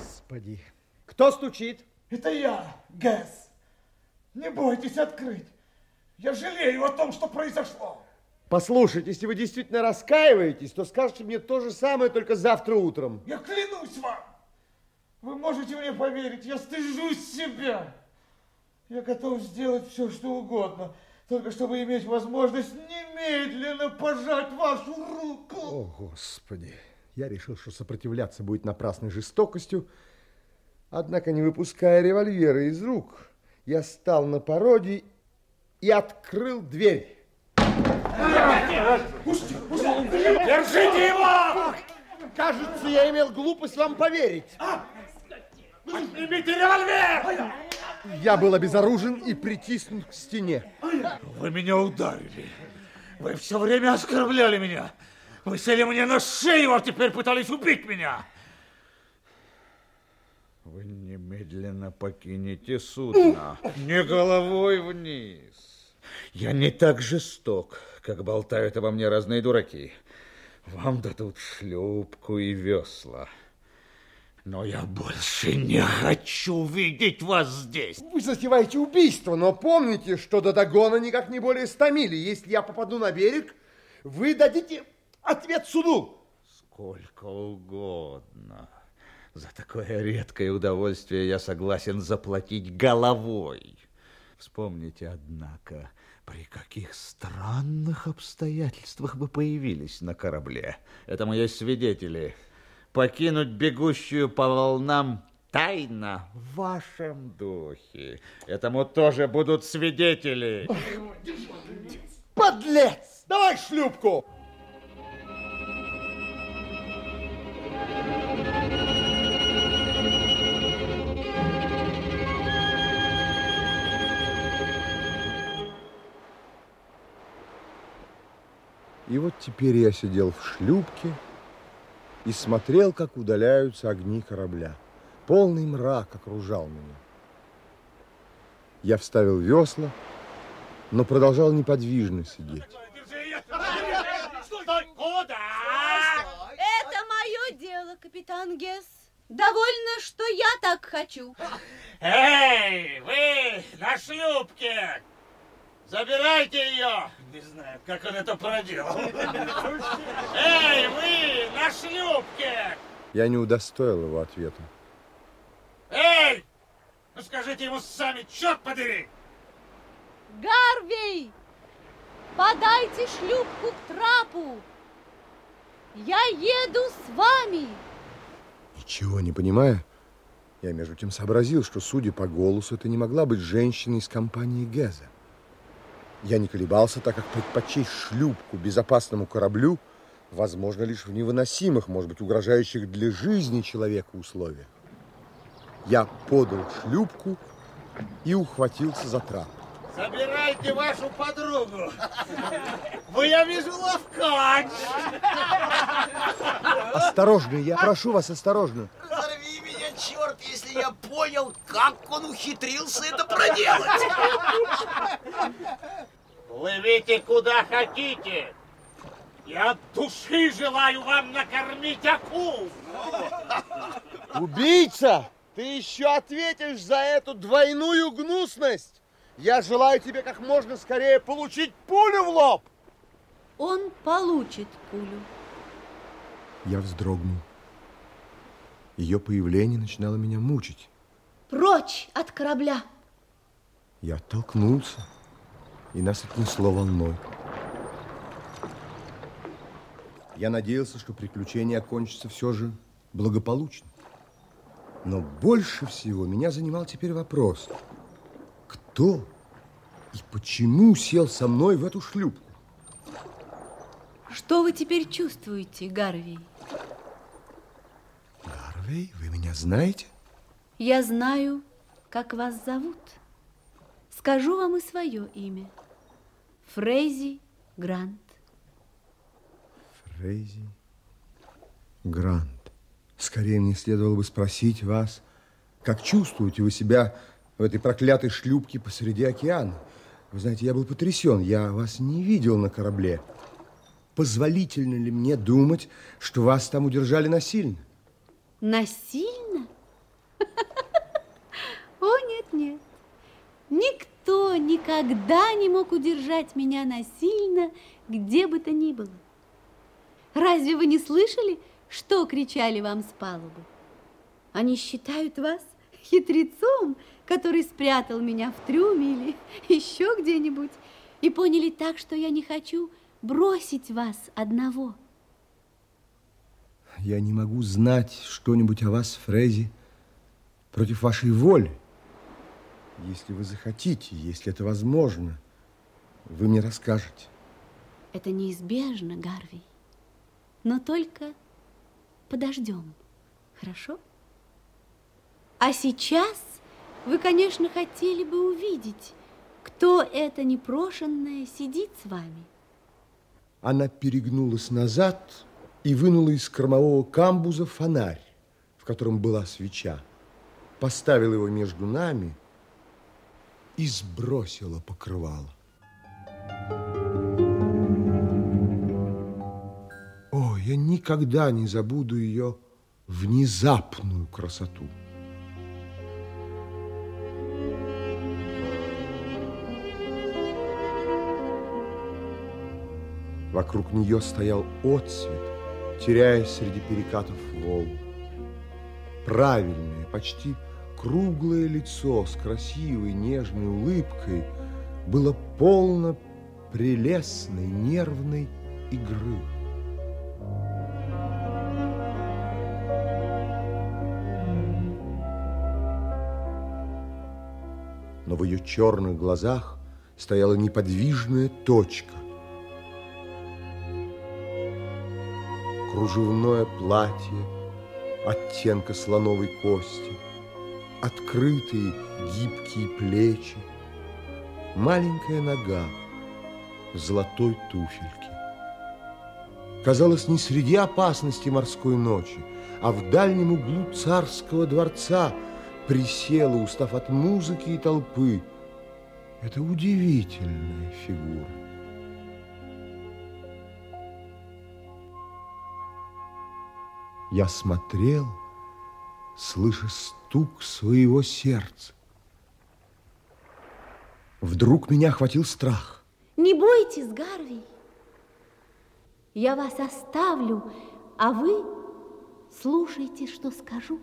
Господи. Кто стучит? Это я, Гэс. Не бойтесь открыть. Я жалею о том, что произошло. Послушайте, если вы действительно раскаиваетесь, то скажите мне то же самое, только завтра утром. Я клянусь вам. Вы можете мне поверить, я стыжусь себя. Я готов сделать все, что угодно, только чтобы иметь возможность немедленно пожать вашу руку. О, Господи. Я решил, что сопротивляться будет напрасной жестокостью. Однако, не выпуская револьвера из рук, я стал на пороге и открыл дверь. Держите его! Кажется, я имел глупость вам поверить. Поднимите револьвер! Я был обезоружен и притиснут к стене. Вы меня ударили. Вы все время оскорбляли меня. Вы сели мне на шею, а теперь пытались убить меня. Вы немедленно покинете судно. Не головой вниз. Я не так жесток, как болтают обо мне разные дураки. Вам дадут шлюпку и весла. Но я больше не хочу видеть вас здесь. Вы затеваете убийство, но помните, что до догона никак не более ста миль. Если я попаду на берег, вы дадите ответ суду. Сколько угодно. За такое редкое удовольствие я согласен заплатить головой. Вспомните, однако, при каких странных обстоятельствах вы появились на корабле. Это мои свидетели. Покинуть бегущую по волнам тайна в вашем духе. Этому тоже будут свидетели. Подлец! Давай шлюпку! И вот теперь я сидел в шлюпке и смотрел, как удаляются огни корабля. Полный мрак окружал меня. Я вставил весла, но продолжал неподвижно сидеть. Это мое дело, капитан Гесс. Довольно, что я так хочу. Эй, вы на шлюпке! Забирайте ее! Не знаю, как он это проделал. Эй, вы на шлюпке! Я не удостоил его ответа. Эй! Ну скажите ему сами, черт подери! Гарвей, подайте шлюпку к трапу. Я еду с вами. Ничего не понимая, я между тем сообразил, что, судя по голосу, это не могла быть женщина из компании Геза. Я не колебался, так как предпочесть шлюпку безопасному кораблю возможно лишь в невыносимых, может быть, угрожающих для жизни человека условиях. Я подал шлюпку и ухватился за трап. Забирайте вашу подругу. Вы, я вижу, ловкач. Осторожно, я прошу вас, осторожно. Разорви если я понял, как он ухитрился это проделать. Плывите куда хотите. Я от души желаю вам накормить акул. Убийца, ты еще ответишь за эту двойную гнусность. Я желаю тебе как можно скорее получить пулю в лоб. Он получит пулю. Я вздрогнул. Ее появление начинало меня мучить. Прочь от корабля. Я оттолкнулся, и нас отнесло волной. Я надеялся, что приключение окончится все же благополучно. Но больше всего меня занимал теперь вопрос, кто и почему сел со мной в эту шлюпку? Что вы теперь чувствуете, Гарвей? Гарвей, вы меня знаете? Я знаю, как вас зовут. Скажу вам и свое имя. Фрейзи Грант. Фрейзи Грант. Скорее мне следовало бы спросить вас, как чувствуете вы себя в этой проклятой шлюпке посреди океана? Вы знаете, я был потрясен, я вас не видел на корабле. Позволительно ли мне думать, что вас там удержали насильно? Насильно? О, нет, нет. Никто никогда не мог удержать меня насильно, где бы то ни было. Разве вы не слышали, что кричали вам с палубы? Они считают вас хитрецом, который спрятал меня в трюме или еще где-нибудь, и поняли так, что я не хочу бросить вас одного. Я не могу знать что-нибудь о вас, Фрези, против вашей воли. Если вы захотите, если это возможно, вы мне расскажете. Это неизбежно, Гарви. Но только подождем, хорошо? А сейчас вы, конечно, хотели бы увидеть, кто это непрошенное сидит с вами. Она перегнулась назад и вынула из кормового камбуза фонарь, в котором была свеча, поставила его между нами и сбросила покрывало. О, я никогда не забуду ее внезапную красоту. Вокруг нее стоял отцвет, теряясь среди перекатов волн. Правильное, почти круглое лицо с красивой нежной улыбкой было полно прелестной нервной игры. Но в ее черных глазах стояла неподвижная точка. Кружевное платье оттенка слоновой кости, открытые гибкие плечи, маленькая нога в золотой туфельке. Казалось, не среди опасности морской ночи, а в дальнем углу царского дворца присела, устав от музыки и толпы. Это удивительная фигура. Я смотрел, слыша стук своего сердца. Вдруг меня охватил страх. Не бойтесь, Гарви. Я вас оставлю, а вы слушайте, что скажу.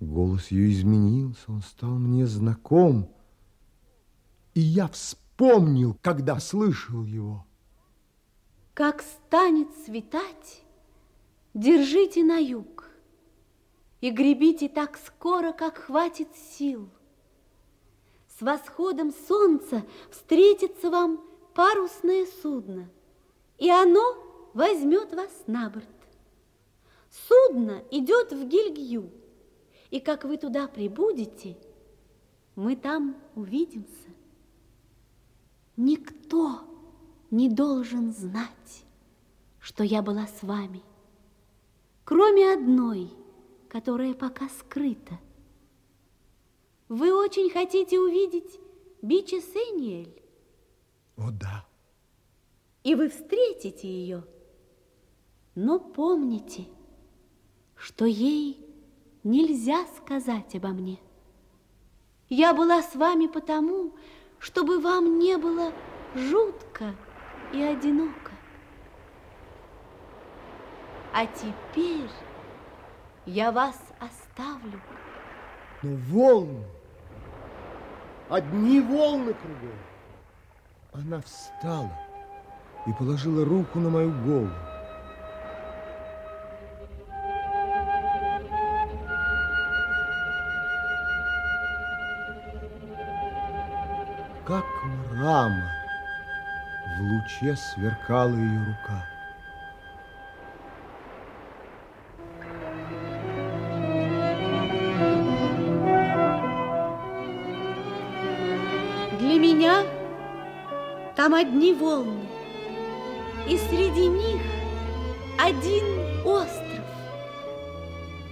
Голос ее изменился, он стал мне знаком. И я вспомнил, когда слышал его. Как станет светать, держите на юг и гребите так скоро, как хватит сил. С восходом солнца встретится вам парусное судно, и оно возьмет вас на борт. Судно идет в Гильгью, и как вы туда прибудете, мы там увидимся. Никто не должен знать, что я была с вами кроме одной, которая пока скрыта. Вы очень хотите увидеть Бичи Сэниэль? О, да. И вы встретите ее. Но помните, что ей нельзя сказать обо мне. Я была с вами потому, чтобы вам не было жутко и одиноко. А теперь я вас оставлю. Но волны, одни волны кругом. Она встала и положила руку на мою голову. Как мрамор в луче сверкала ее рука. Одни волны, и среди них один остров.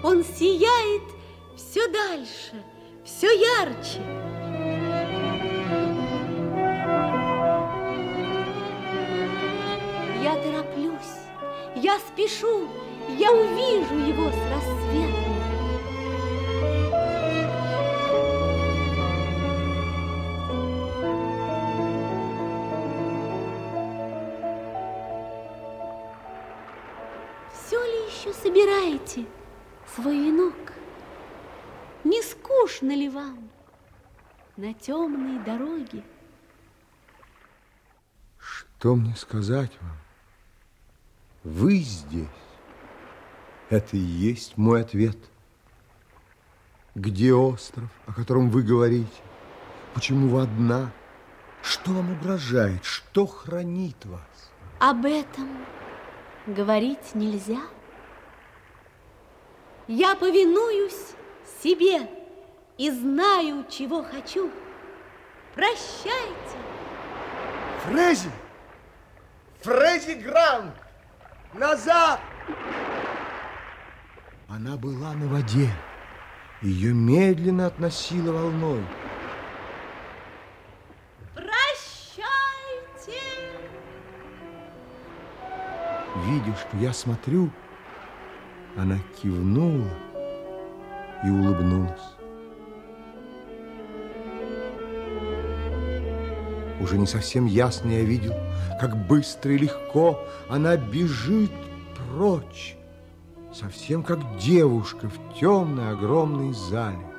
Он сияет все дальше, все ярче. Я тороплюсь, я спешу, я увижу его с рассветом. Собираете свой венок? Не скучно ли вам на темной дороге? Что мне сказать вам? Вы здесь. Это и есть мой ответ. Где остров, о котором вы говорите? Почему вы одна? Что вам угрожает? Что хранит вас? Об этом говорить нельзя. Я повинуюсь себе и знаю, чего хочу. Прощайте. Фрези! Фрези Грант! Назад! Она была на воде. Ее медленно относило волной. Прощайте. Видя, что я смотрю, она кивнула и улыбнулась. Уже не совсем ясно я видел, как быстро и легко она бежит прочь, совсем как девушка в темной огромной зале.